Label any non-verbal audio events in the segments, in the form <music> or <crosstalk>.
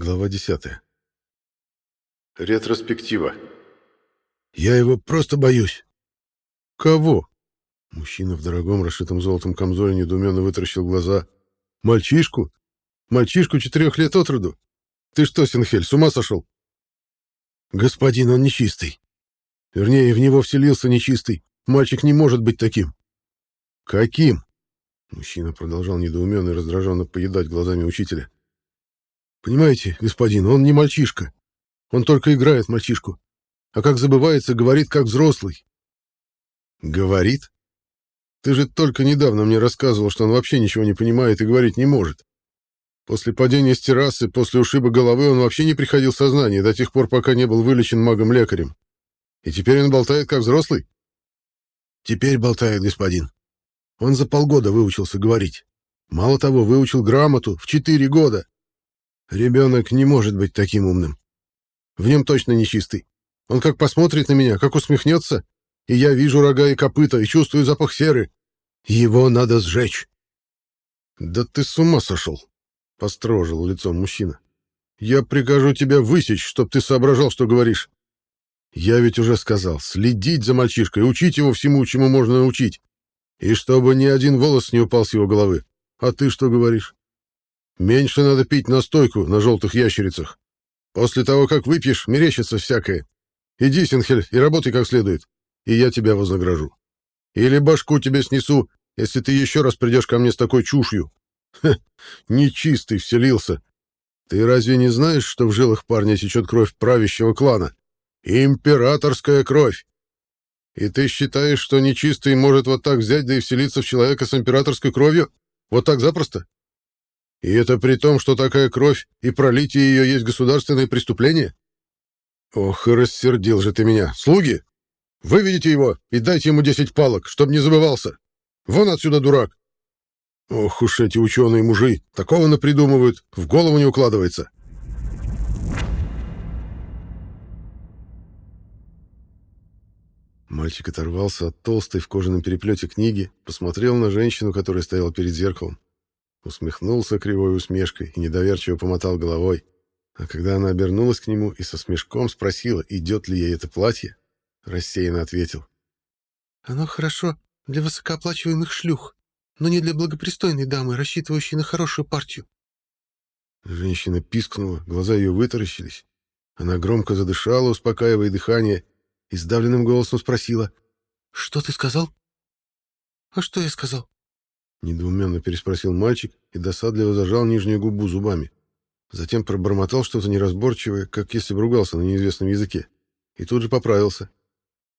Глава 10. Ретроспектива. Я его просто боюсь. Кого? Мужчина в дорогом расшитом золотом камзоле недоуменно вытаращил глаза. Мальчишку? Мальчишку четырех лет от роду? Ты что, Синхель, с ума сошел? Господин, он нечистый. Вернее, в него вселился нечистый. Мальчик не может быть таким. Каким? Мужчина продолжал недоуменно и раздраженно поедать глазами учителя. Понимаете, господин, он не мальчишка. Он только играет мальчишку. А как забывается, говорит как взрослый. Говорит? Ты же только недавно мне рассказывал, что он вообще ничего не понимает и говорить не может. После падения с террасы, после ушиба головы он вообще не приходил в сознание до тех пор, пока не был вылечен магом-лекарем. И теперь он болтает как взрослый? Теперь болтает, господин. Он за полгода выучился говорить. Мало того, выучил грамоту в четыре года. Ребенок не может быть таким умным. В нем точно нечистый. Он как посмотрит на меня, как усмехнется, и я вижу рога и копыта, и чувствую запах серы. Его надо сжечь. Да ты с ума сошел, — построжил лицом мужчина. Я прикажу тебя высечь, чтоб ты соображал, что говоришь. Я ведь уже сказал, следить за мальчишкой, учить его всему, чему можно научить. И чтобы ни один волос не упал с его головы. А ты что говоришь? Меньше надо пить настойку на желтых ящерицах. После того, как выпьешь, мерещится всякое. Иди, Синхель, и работай как следует, и я тебя вознагражу. Или башку тебе снесу, если ты еще раз придешь ко мне с такой чушью. Ха, нечистый вселился. Ты разве не знаешь, что в жилах парня течет кровь правящего клана? Императорская кровь. И ты считаешь, что нечистый может вот так взять да и вселиться в человека с императорской кровью? Вот так запросто? И это при том, что такая кровь и пролитие ее есть государственное преступление? Ох, и рассердил же ты меня. Слуги, выведите его и дайте ему десять палок, чтоб не забывался. Вон отсюда, дурак. Ох уж эти ученые-мужи, такого напридумывают, в голову не укладывается. Мальчик оторвался от толстой в кожаном переплете книги, посмотрел на женщину, которая стояла перед зеркалом. Усмехнулся кривой усмешкой и недоверчиво помотал головой. А когда она обернулась к нему и со смешком спросила, идет ли ей это платье, рассеянно ответил. «Оно хорошо для высокооплачиваемых шлюх, но не для благопристойной дамы, рассчитывающей на хорошую партию». Женщина пискнула, глаза ее вытаращились. Она громко задышала, успокаивая дыхание, и сдавленным голосом спросила. «Что ты сказал?» «А что я сказал?» Недоуменно переспросил мальчик и досадливо зажал нижнюю губу зубами. Затем пробормотал что-то неразборчивое, как если бы ругался на неизвестном языке. И тут же поправился.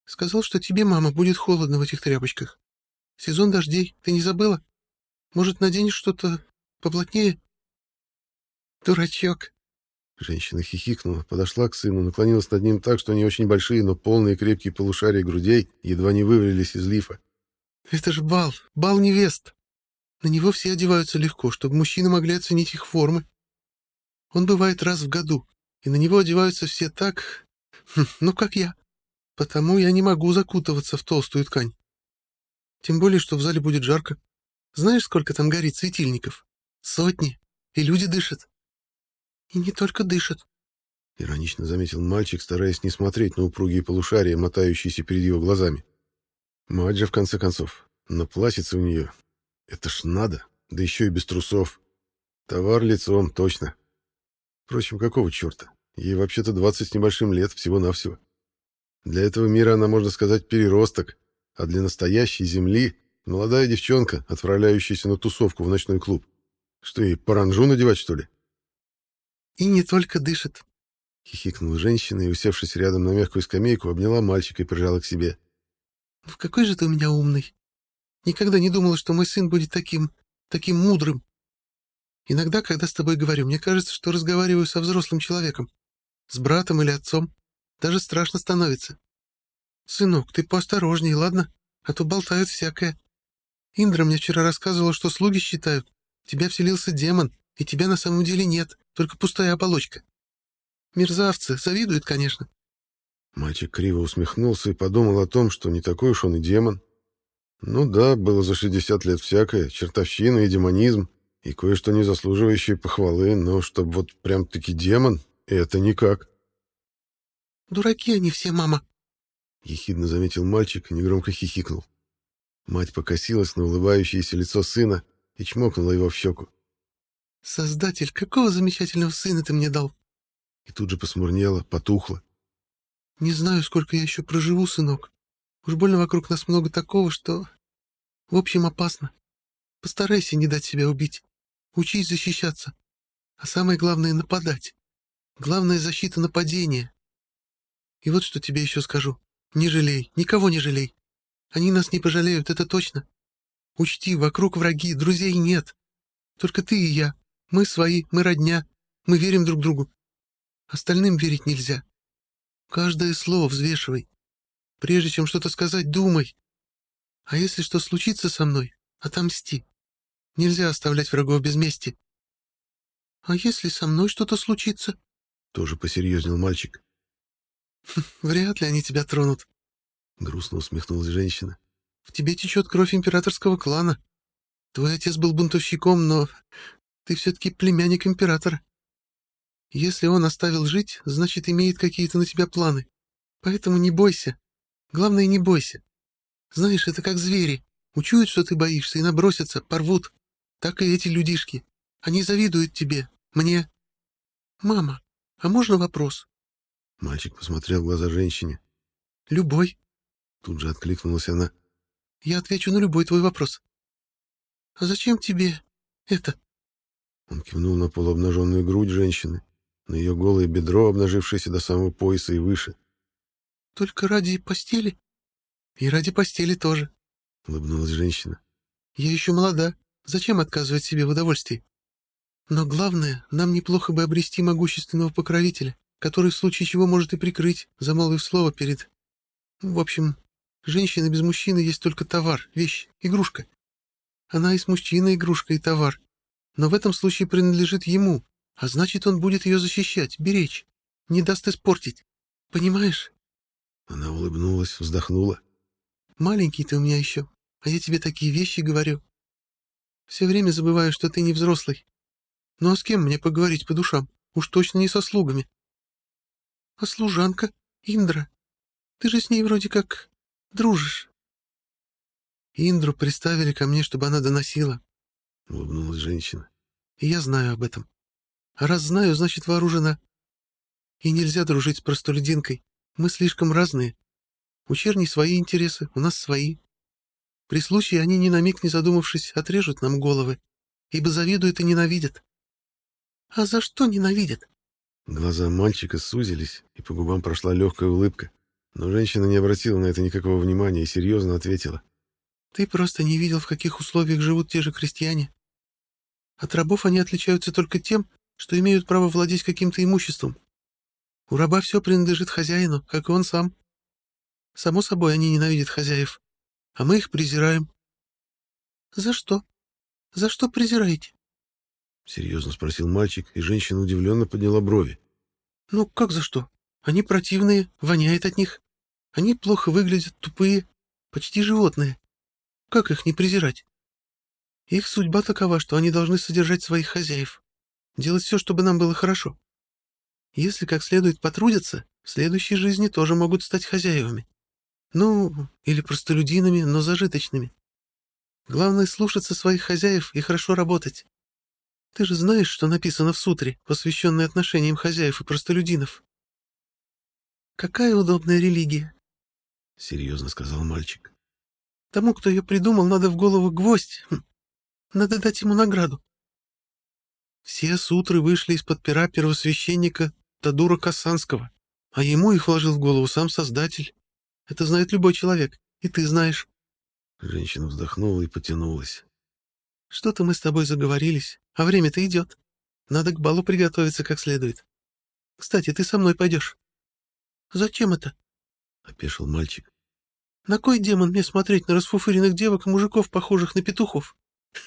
«Сказал, что тебе, мама, будет холодно в этих тряпочках. Сезон дождей, ты не забыла? Может, наденешь что-то поплотнее?» «Дурачок!» Женщина хихикнула, подошла к сыну, наклонилась над ним так, что они очень большие, но полные крепкие полушария грудей едва не вывалились из лифа. «Это ж бал, бал невест!» На него все одеваются легко, чтобы мужчины могли оценить их формы. Он бывает раз в году, и на него одеваются все так... Хм, ну, как я. Потому я не могу закутываться в толстую ткань. Тем более, что в зале будет жарко. Знаешь, сколько там горит светильников? Сотни. И люди дышат. И не только дышат. Иронично заметил мальчик, стараясь не смотреть на упругие полушария, мотающиеся перед его глазами. Мать же, в конце концов, на платьице у нее это ж надо, да еще и без трусов. Товар лицом, точно. Впрочем, какого черта? Ей вообще-то двадцать с небольшим лет, всего-навсего. Для этого мира она, можно сказать, переросток, а для настоящей земли — молодая девчонка, отправляющаяся на тусовку в ночной клуб. Что ей, паранжу надевать, что ли? «И не только дышит», — хихикнула женщина и, усевшись рядом на мягкую скамейку, обняла мальчика и прижала к себе. «Ну какой же ты у меня умный!» Никогда не думала, что мой сын будет таким... таким мудрым. Иногда, когда с тобой говорю, мне кажется, что разговариваю со взрослым человеком. С братом или отцом. Даже страшно становится. Сынок, ты поосторожней, ладно? А то болтают всякое. Индра мне вчера рассказывала, что слуги считают. тебя вселился демон, и тебя на самом деле нет, только пустая оболочка. Мерзавцы, завидуют, конечно. Мальчик криво усмехнулся и подумал о том, что не такой уж он и демон, ну да, было за 60 лет всякое, чертовщина и демонизм. и кое-что не заслуживающее похвалы, но чтобы вот прям-таки демон, это никак. «Дураки они все, мама!» — ехидно заметил мальчик и негромко хихикнул. Мать покосилась на улыбающееся лицо сына и чмокнула его в щеку. «Создатель, какого замечательного сына ты мне дал!» И тут же посмурнела, потухла. «Не знаю, сколько я еще проживу, сынок. Уж больно вокруг нас много такого, что... В общем, опасно. Постарайся не дать себя убить. Учись защищаться. А самое главное — нападать. Главная защита — нападения. И вот что тебе еще скажу. Не жалей, никого не жалей. Они нас не пожалеют, это точно. Учти, вокруг враги, друзей нет. Только ты и я. Мы свои, мы родня. Мы верим друг другу. Остальным верить нельзя. Каждое слово взвешивай. Прежде чем что-то сказать, думай. А если что случится со мной, отомсти. Нельзя оставлять врагов без мести. — А если со мной что-то случится? — тоже посерьезнел мальчик. <laughs> — Вряд ли они тебя тронут. Грустно усмехнулась женщина. — В тебе течет кровь императорского клана. Твой отец был бунтовщиком, но ты все-таки племянник императора. Если он оставил жить, значит, имеет какие-то на тебя планы. Поэтому не бойся. Главное, не бойся. Знаешь, это как звери. Учуют, что ты боишься, и набросятся, порвут. Так и эти людишки. Они завидуют тебе, мне. Мама, а можно вопрос? Мальчик посмотрел в глаза женщине. Любой. Тут же откликнулась она. Я отвечу на любой твой вопрос. А зачем тебе это? Он кивнул на полуобнаженную грудь женщины, на ее голое бедро, обнажившееся до самого пояса и выше. Только ради постели? И ради постели тоже, — улыбнулась женщина. Я еще молода. Зачем отказывать себе в удовольствии? Но главное, нам неплохо бы обрести могущественного покровителя, который в случае чего может и прикрыть, замолвив слово перед... В общем, женщина без мужчины есть только товар, вещь, игрушка. Она и с мужчиной игрушка и товар. Но в этом случае принадлежит ему, а значит, он будет ее защищать, беречь, не даст испортить. Понимаешь? Она улыбнулась, вздохнула. Маленький ты у меня еще, а я тебе такие вещи говорю. Все время забываю, что ты не взрослый. Ну а с кем мне поговорить по душам? Уж точно не со слугами. А служанка, Индра, ты же с ней вроде как дружишь. Индру приставили ко мне, чтобы она доносила. Улыбнулась женщина. И я знаю об этом. А раз знаю, значит вооружена. И нельзя дружить с простолюдинкой. Мы слишком разные. У черней свои интересы, у нас свои. При случае они, ни на миг не задумавшись, отрежут нам головы, ибо завидуют и ненавидят. А за что ненавидят? Глаза мальчика сузились, и по губам прошла легкая улыбка. Но женщина не обратила на это никакого внимания и серьезно ответила. «Ты просто не видел, в каких условиях живут те же крестьяне. От рабов они отличаются только тем, что имеют право владеть каким-то имуществом. У раба все принадлежит хозяину, как и он сам. Само собой, они ненавидят хозяев а мы их презираем. — За что? За что презираете? — серьезно спросил мальчик, и женщина удивленно подняла брови. — Ну, как за что? Они противные, воняет от них. Они плохо выглядят, тупые, почти животные. Как их не презирать? Их судьба такова, что они должны содержать своих хозяев, делать все, чтобы нам было хорошо. Если как следует потрудятся, в следующей жизни тоже могут стать хозяевами. Ну, или простолюдинами, но зажиточными. Главное — слушаться своих хозяев и хорошо работать. Ты же знаешь, что написано в сутре, посвященной отношениям хозяев и простолюдинов. Какая удобная религия, — серьезно сказал мальчик. Тому, кто ее придумал, надо в голову гвоздь. Хм. Надо дать ему награду. Все сутры вышли из-под пера первосвященника Тадура Кассанского, а ему их вложил в голову сам Создатель. Это знает любой человек, и ты знаешь. Женщина вздохнула и потянулась. Что-то мы с тобой заговорились, а время-то идет. Надо к балу приготовиться как следует. Кстати, ты со мной пойдешь. Зачем это? Опешил мальчик. На кой демон мне смотреть на расфуфыренных девок и мужиков, похожих на петухов?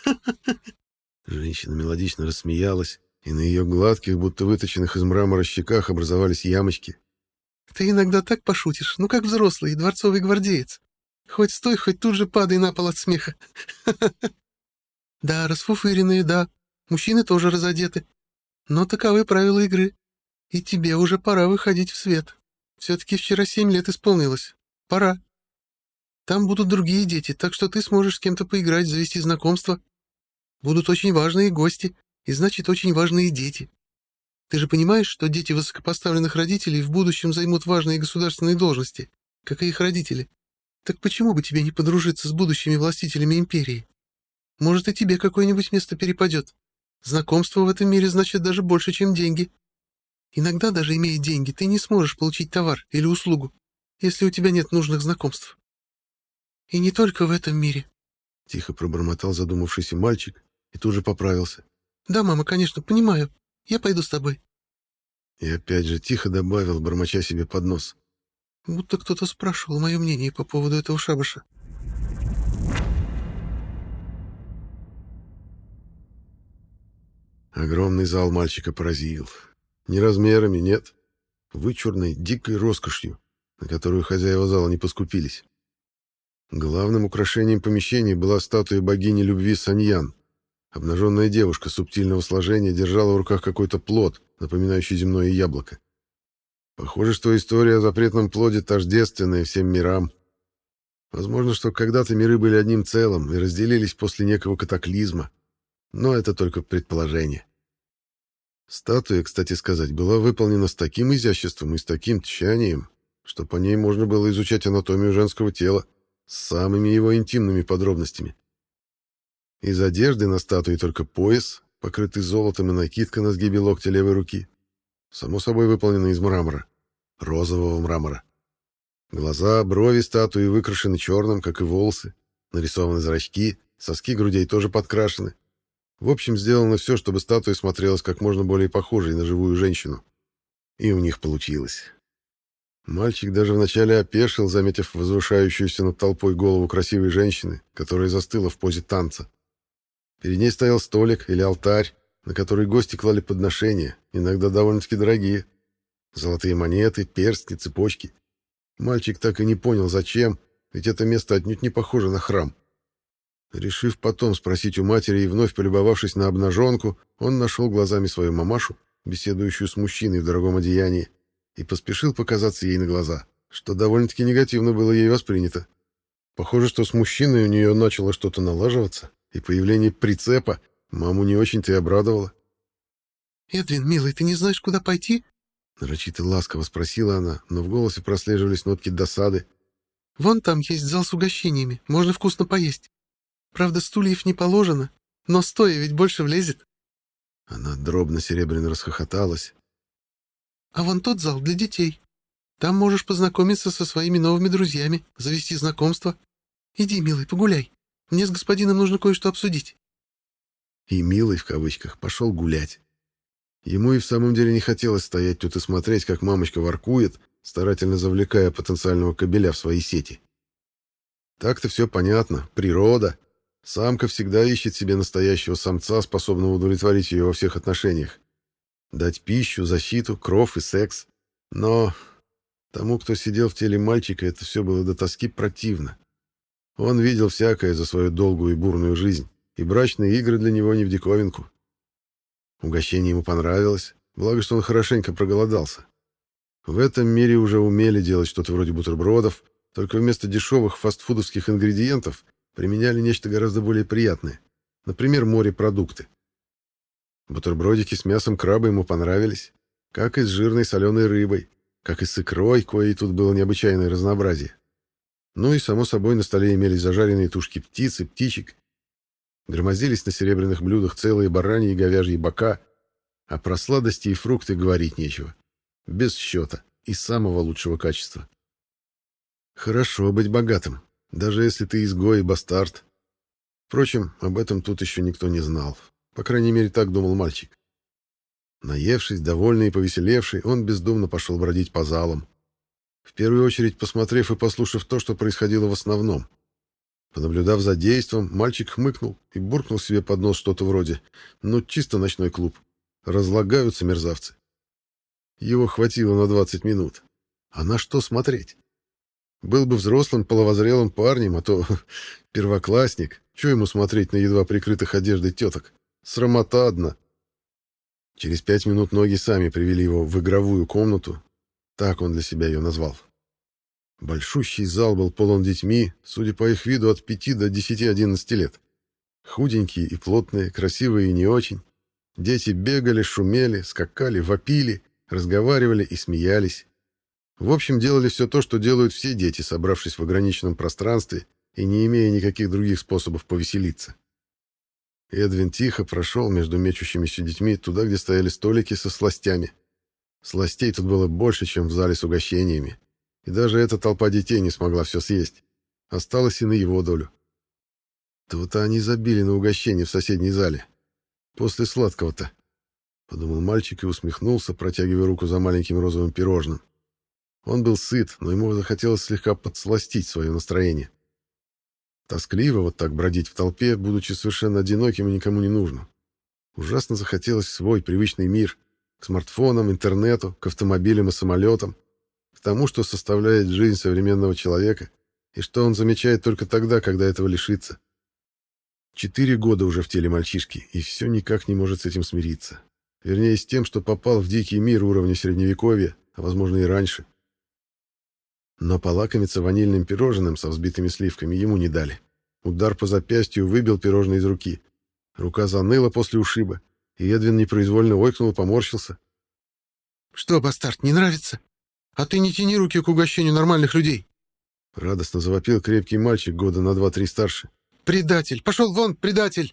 <laughs> Женщина мелодично рассмеялась, и на ее гладких, будто выточенных из мрамора щеках образовались ямочки. Ты иногда так пошутишь, ну как взрослый, дворцовый гвардеец. Хоть стой, хоть тут же падай на пол от смеха. <laughs> Да, расфуфыренные, да, Мужчины тоже разодеты. Но таковы правила игры. И тебе уже пора выходить в свет. Все-таки вчера семь лет исполнилось. Пора. Там будут другие дети, так что ты сможешь с кем-то поиграть, завести знакомство. Будут очень важные гости, и значит, очень важные дети. Ты же понимаешь, что дети высокопоставленных родителей в будущем займут важные государственные должности, как и их родители. Так почему бы тебе не подружиться с будущими властителями империи? Может, и тебе какое-нибудь место перепадет. Знакомство в этом мире значит даже больше, чем деньги. Иногда, даже имея деньги, ты не сможешь получить товар или услугу, если у тебя нет нужных знакомств. И не только в этом мире. Тихо пробормотал задумавшийся мальчик и тут же поправился. Да, мама, конечно, понимаю. Я пойду с тобой. И опять же тихо добавил, бормоча себе под нос. Будто кто-то спрашивал мое мнение по поводу этого шабаша. Огромный зал мальчика поразил. Не размерами, нет. Вычурной, дикой роскошью, на которую хозяева зала не поскупились. Главным украшением помещения была статуя богини любви Саньян. Обнаженная девушка субтильного сложения держала в руках какой-то плод, напоминающий земное яблоко. Похоже, что история о запретном плоде тождественная всем мирам. Возможно, что когда-то миры были одним целым и разделились после некого катаклизма, но это только предположение. Статуя, кстати сказать, была выполнена с таким изяществом и с таким тщанием, что по ней можно было изучать анатомию женского тела с самыми его интимными подробностями. Из одежды на статуе только пояс, покрытый золотом и накидка на сгибе локтя левой руки. Само собой выполнена из мрамора, розового мрамора. Глаза, брови статуи выкрашены черным, как и волосы, нарисованы зрачки, соски грудей тоже подкрашены. В общем, сделано все, чтобы статуя смотрелась как можно более похожей на живую женщину. И у них получилось. Мальчик даже вначале опешил, заметив возвышающуюся над толпой голову красивой женщины, которая застыла в позе танца. Перед ней стоял столик или алтарь, на который гости клали подношения, иногда довольно-таки дорогие. Золотые монеты, перстни, цепочки. Мальчик так и не понял, зачем, ведь это место отнюдь не похоже на храм. Решив потом спросить у матери и вновь полюбовавшись на обнаженку, он нашел глазами свою мамашу, беседующую с мужчиной в дорогом одеянии, и поспешил показаться ей на глаза, что довольно-таки негативно было ей воспринято. Похоже, что с мужчиной у нее начало что-то налаживаться, и появление прицепа маму не очень-то и обрадовало. «Эдвин, милый, ты не знаешь, куда пойти?» Нарочито ласково спросила она, но в голосе прослеживались нотки досады. «Вон там есть зал с угощениями, можно вкусно поесть. Правда, стульев не положено, но стоя ведь больше влезет». Она дробно-серебряно расхохоталась. «А вон тот зал для детей. Там можешь познакомиться со своими новыми друзьями, завести знакомство. Иди, милый, погуляй. Мне с господином нужно кое-что обсудить». И «милый» в кавычках пошел гулять. Ему и в самом деле не хотелось стоять тут и смотреть, как мамочка воркует, старательно завлекая потенциального кобеля в свои сети. Так-то все понятно. Природа, Самка всегда ищет себе настоящего самца, способного удовлетворить ее во всех отношениях. Дать пищу, защиту, кров и секс. Но тому, кто сидел в теле мальчика, это все было до тоски противно. Он видел всякое за свою долгую и бурную жизнь, и брачные игры для него не в диковинку. Угощение ему понравилось, благо, что он хорошенько проголодался. В этом мире уже умели делать что-то вроде бутербродов, только вместо дешевых фастфудовских ингредиентов применяли нечто гораздо более приятное. Например, морепродукты. Бутербродики с мясом краба ему понравились, как и с жирной соленой рыбой, как и с икрой, коей тут было необычайное разнообразие. Ну и, само собой, на столе имелись зажаренные тушки птиц и птичек. Громоздились на серебряных блюдах целые бараньи и говяжьи бока, а про сладости и фрукты говорить нечего. Без счета и самого лучшего качества. Хорошо быть богатым, даже если ты изгой и бастард. Впрочем, об этом тут еще никто не знал. По крайней мере, так думал мальчик. Наевшись, довольный и повеселевший, он бездумно пошел бродить по залам. В первую очередь посмотрев и послушав то, что происходило в основном. Понаблюдав за действом, мальчик хмыкнул и буркнул себе под нос что-то вроде «Ну, чисто ночной клуб. Разлагаются мерзавцы». Его хватило на 20 минут. А на что смотреть? Был бы взрослым, половозрелым парнем, а то <laughs> первоклассник. Чего ему смотреть на едва прикрытых одеждой теток? Срамота одна. Через пять минут ноги сами привели его в игровую комнату, так он для себя ее назвал. Большущий зал был полон детьми, судя по их виду, от пяти до десяти-одиннадцати лет. Худенькие и плотные, красивые и не очень. Дети бегали, шумели, скакали, вопили, разговаривали и смеялись. В общем, делали все то, что делают все дети, собравшись в ограниченном пространстве и не имея никаких других способов повеселиться. Эдвин тихо прошел между мечущимися детьми туда, где стояли столики со сластями. Сластей тут было больше, чем в зале с угощениями. И даже эта толпа детей не смогла все съесть. Осталось и на его долю. То-то они забили на угощение в соседней зале. После сладкого-то. Подумал мальчик и усмехнулся, протягивая руку за маленьким розовым пирожным. Он был сыт, но ему захотелось слегка подсластить свое настроение. Тоскливо вот так бродить в толпе, будучи совершенно одиноким и никому не нужным. Ужасно захотелось свой привычный мир, к смартфонам, интернету, к автомобилям и самолетам, к тому, что составляет жизнь современного человека, и что он замечает только тогда, когда этого лишится. Четыре года уже в теле мальчишки, и все никак не может с этим смириться. Вернее, с тем, что попал в дикий мир уровня Средневековья, а возможно и раньше. Но полакомиться ванильным пирожным со взбитыми сливками ему не дали. Удар по запястью выбил пирожное из руки. Рука заныла после ушиба, и Эдвин непроизвольно ойкнул и поморщился. «Что, бастард, не нравится? А ты не тяни руки к угощению нормальных людей!» Радостно завопил крепкий мальчик года на два-три старше. «Предатель! Пошел вон, предатель!»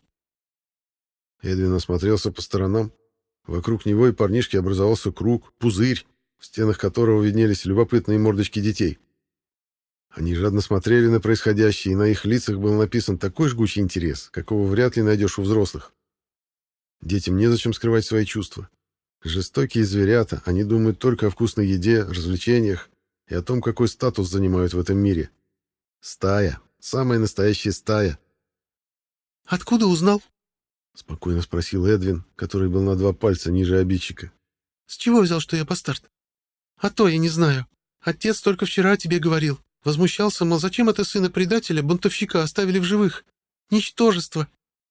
Эдвин осмотрелся по сторонам. Вокруг него и парнишки образовался круг, пузырь, в стенах которого виднелись любопытные мордочки детей. Они жадно смотрели на происходящее, и на их лицах был написан такой жгучий интерес, какого вряд ли найдешь у взрослых. Детям незачем скрывать свои чувства. Жестокие зверята, они думают только о вкусной еде, развлечениях и о том, какой статус занимают в этом мире. Стая, самая настоящая стая. «Откуда узнал?» — спокойно спросил Эдвин, который был на два пальца ниже обидчика. «С чего взял, что я бастард? А то я не знаю. Отец только вчера о тебе говорил. Возмущался, мол, зачем это сына предателя, бунтовщика, оставили в живых? Ничтожество!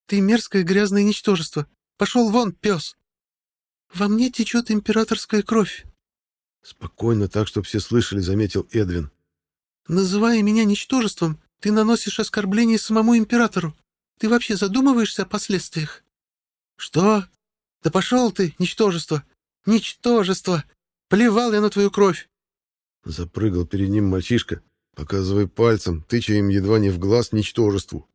Ты мерзкое грязное ничтожество! Пошел вон, пес!» «Во мне течет императорская кровь!» Спокойно, так, чтобы все слышали, заметил Эдвин. «Называя меня ничтожеством, ты наносишь оскорбление самому императору. Ты вообще задумываешься о последствиях?» «Что? Да пошел ты, ничтожество! Ничтожество! Плевал я на твою кровь!» Запрыгал перед ним мальчишка, показывая пальцем, тыча им едва не в глаз ничтожеству.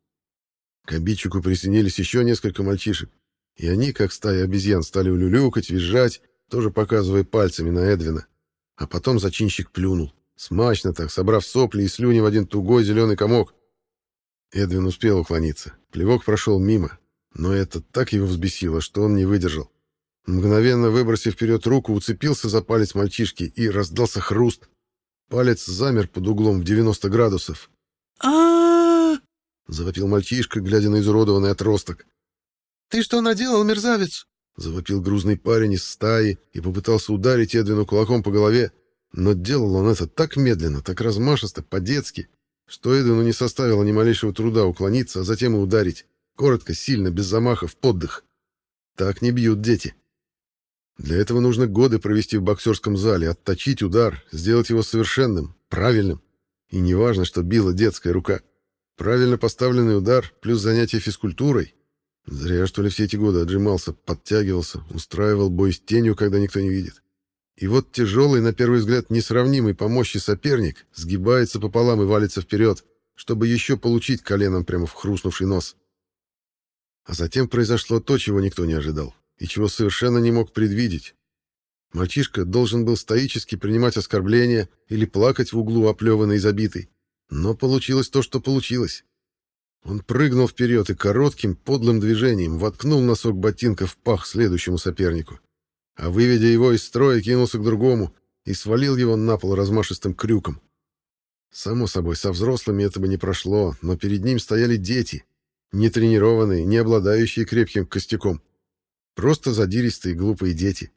К обидчику присоединились еще несколько мальчишек, и они, как стая обезьян, стали улюлюкать, визжать, тоже показывая пальцами на Эдвина. А потом зачинщик плюнул. Смачно так, собрав сопли и слюни в один тугой зеленый комок. Эдвин успел уклониться. Плевок прошел мимо, но это так его взбесило, что он не выдержал. Мгновенно выбросив вперед руку, уцепился за палец мальчишки и раздался хруст. Палец замер под углом в 90 градусов. а Завопил мальчишка, глядя на изуродованный отросток. «Ты что наделал, мерзавец?» Завопил грузный парень из стаи и попытался ударить Эдвину кулаком по голове, но делал он это так медленно, так размашисто, по-детски, что Эдвину не составило ни малейшего труда уклониться, а затем и ударить. Коротко, сильно, без замахов, поддых. Так не бьют дети. Для этого нужно годы провести в боксерском зале, отточить удар, сделать его совершенным, правильным. И не важно, что била детская рука. Правильно поставленный удар плюс занятие физкультурой Зря, что ли, все эти годы отжимался, подтягивался, устраивал бой с тенью, когда никто не видит. И вот тяжелый, на первый взгляд, несравнимый по мощи соперник сгибается пополам и валится вперед, чтобы еще получить коленом прямо в хрустнувший нос. А затем произошло то, чего никто не ожидал, и чего совершенно не мог предвидеть. Мальчишка должен был стоически принимать оскорбления или плакать в углу оплеванный и забитый. Но получилось то, что получилось. Он прыгнул вперед и коротким, подлым движением воткнул носок ботинка в пах следующему сопернику. А выведя его из строя, кинулся к другому и свалил его на пол размашистым крюком. Само собой, со взрослыми это бы не прошло, но перед ним стояли дети, не тренированные, не обладающие крепким костяком. Просто задиристые глупые дети.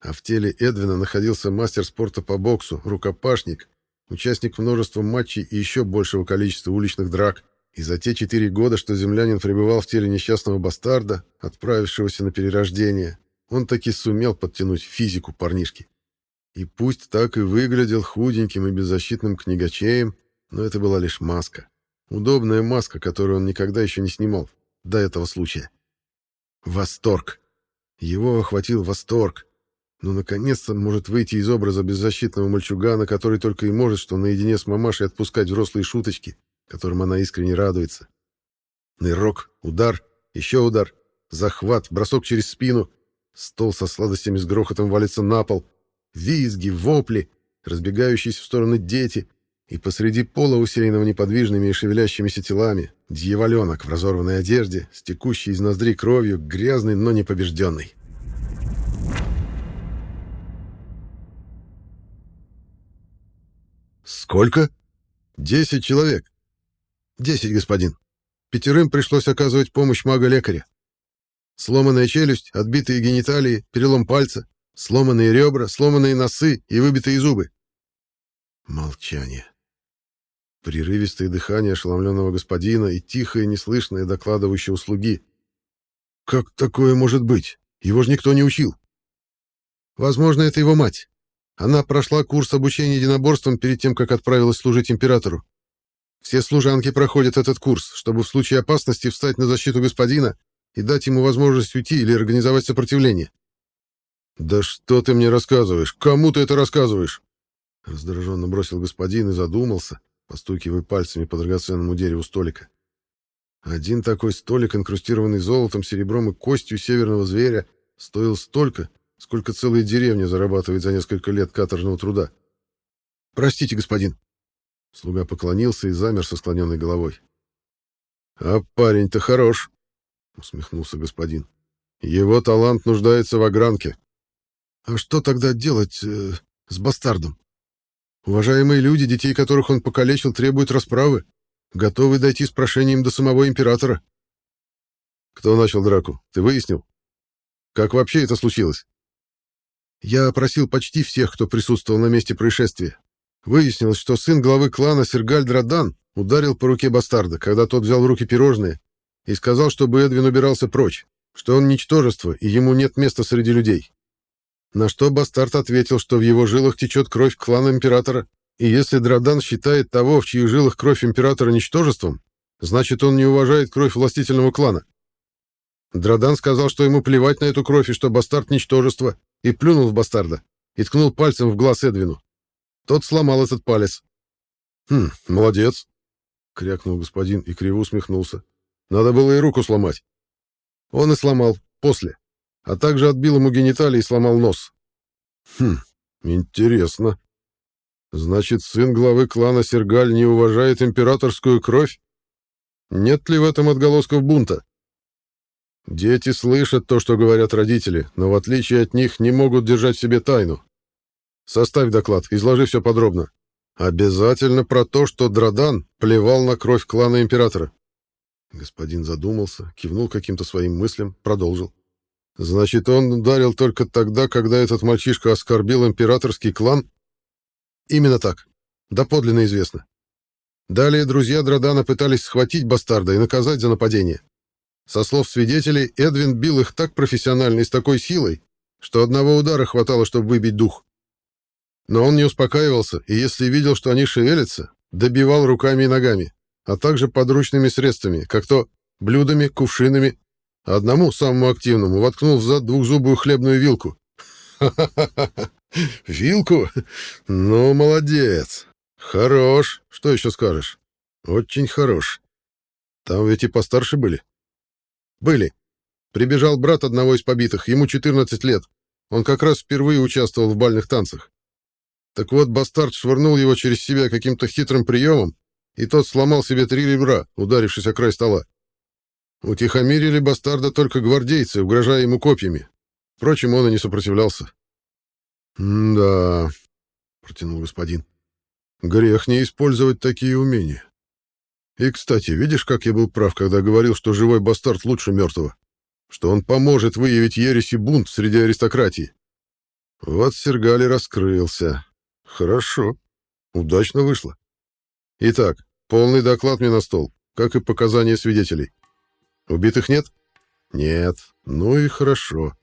А в теле Эдвина находился мастер спорта по боксу, рукопашник, участник множества матчей и еще большего количества уличных драк, И за те четыре года, что землянин пребывал в теле несчастного бастарда, отправившегося на перерождение, он таки сумел подтянуть физику парнишки. И пусть так и выглядел худеньким и беззащитным книгачеем, но это была лишь маска. Удобная маска, которую он никогда еще не снимал до этого случая. Восторг. Его охватил восторг. Ну, наконец-то может выйти из образа беззащитного мальчугана, который только и может, что наедине с мамашей отпускать взрослые шуточки, которым она искренне радуется. Нырок, удар, еще удар, захват, бросок через спину. Стол со сладостями с грохотом валится на пол. Визги, вопли, разбегающиеся в стороны дети. И посреди пола, усеянного неподвижными и шевелящимися телами, дьяволенок в разорванной одежде, стекущий из ноздри кровью, грязный, но непобежденный. «Сколько?» «Десять человек». «Десять, господин. Пятерым пришлось оказывать помощь мага-лекаря. Сломанная челюсть, отбитые гениталии, перелом пальца, сломанные ребра, сломанные носы и выбитые зубы». Молчание. Прерывистое дыхание ошеломленного господина и тихое, неслышное докладывающее услуги. «Как такое может быть? Его же никто не учил». «Возможно, это его мать. Она прошла курс обучения единоборствам перед тем, как отправилась служить императору. Все служанки проходят этот курс, чтобы в случае опасности встать на защиту господина и дать ему возможность уйти или организовать сопротивление. «Да что ты мне рассказываешь? Кому ты это рассказываешь?» Раздраженно бросил господин и задумался, постукивая пальцами по драгоценному дереву столика. Один такой столик, инкрустированный золотом, серебром и костью северного зверя, стоил столько, сколько целая деревня зарабатывает за несколько лет каторжного труда. «Простите, господин». Слуга поклонился и замер со склоненной головой. «А парень-то хорош», — усмехнулся господин. «Его талант нуждается в огранке». «А что тогда делать э, с бастардом? Уважаемые люди, детей которых он покалечил, требуют расправы, готовы дойти с прошением до самого императора». «Кто начал драку? Ты выяснил? Как вообще это случилось?» Я опросил почти всех, кто присутствовал на месте происшествия. Выяснилось, что сын главы клана Сергаль Драдан ударил по руке бастарда, когда тот взял в руки пирожные, и сказал, чтобы Эдвин убирался прочь, что он ничтожество, и ему нет места среди людей. На что бастард ответил, что в его жилах течет кровь клана императора, и если Драдан считает того, в чьих жилах кровь императора ничтожеством, значит, он не уважает кровь властительного клана. Драдан сказал, что ему плевать на эту кровь и что бастард — ничтожество, и плюнул в бастарда, и ткнул пальцем в глаз Эдвину. Тот сломал этот палец. «Хм, молодец!» — крякнул господин и криво усмехнулся. «Надо было и руку сломать». Он и сломал, после, а также отбил ему гениталии и сломал нос. «Хм, интересно. Значит, сын главы клана Сергаль не уважает императорскую кровь? Нет ли в этом отголосков бунта?» Дети слышат то, что говорят родители, но в отличие от них не могут держать в себе тайну. Составь доклад, изложи все подробно. Обязательно про то, что Драдан плевал на кровь клана императора. Господин задумался, кивнул каким-то своим мыслям, продолжил. Значит, он ударил только тогда, когда этот мальчишка оскорбил императорский клан? Именно так. Доподлинно известно. Далее друзья Драдана пытались схватить бастарда и наказать за нападение. Со слов свидетелей, Эдвин бил их так профессионально и с такой силой, что одного удара хватало, чтобы выбить дух. Но он не успокаивался, и если видел, что они шевелятся, добивал руками и ногами, а также подручными средствами, как то блюдами, кувшинами, одному, самому активному, воткнул в зад двухзубую хлебную вилку. «Ха-ха-ха! <laughs> Вилку? Ну, молодец! Хорош! Что еще скажешь? Очень хорош. Там ведь и постарше были. Были. Прибежал брат одного из побитых, ему 14 лет. Он как раз впервые участвовал в бальных танцах. Так вот, бастард швырнул его через себя каким-то хитрым приемом, и тот сломал себе три ребра, ударившись о край стола. Утихомирили бастарда только гвардейцы, угрожая ему копьями. Впрочем, он и не сопротивлялся. «Да», — протянул господин, — «грех не использовать такие умения. И, кстати, видишь, как я был прав, когда говорил, что живой бастард лучше мертвого? Что он поможет выявить ересь и бунт среди аристократии. Вот Сергали раскрылся. Хорошо. Удачно вышло. Итак, полный доклад мне на стол. как и показания свидетелей. Убитых нет? Нет. Ну и хорошо.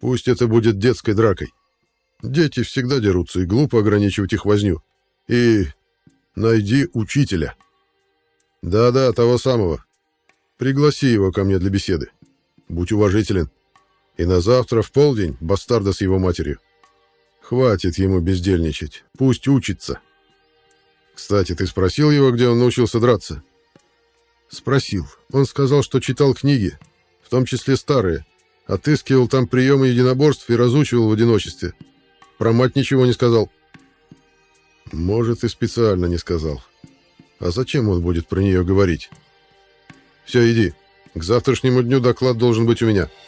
Пусть это будет детской дракой. Дети всегда дерутся, и глупо ограничивать их возню. И найди учителя. Да-да, того самого. Пригласи его ко мне для беседы. Будь уважителен. И на завтра в полдень бастарда с его матерью. Хватит ему бездельничать. Пусть учится. Кстати, ты спросил его, где он научился драться? Спросил. Он сказал, что читал книги, в том числе старые. Отыскивал там приемы единоборств и разучивал в одиночестве. Про мать ничего не сказал. Может, и специально не сказал. А зачем он будет про нее говорить? Все, иди. К завтрашнему дню доклад должен быть у меня. —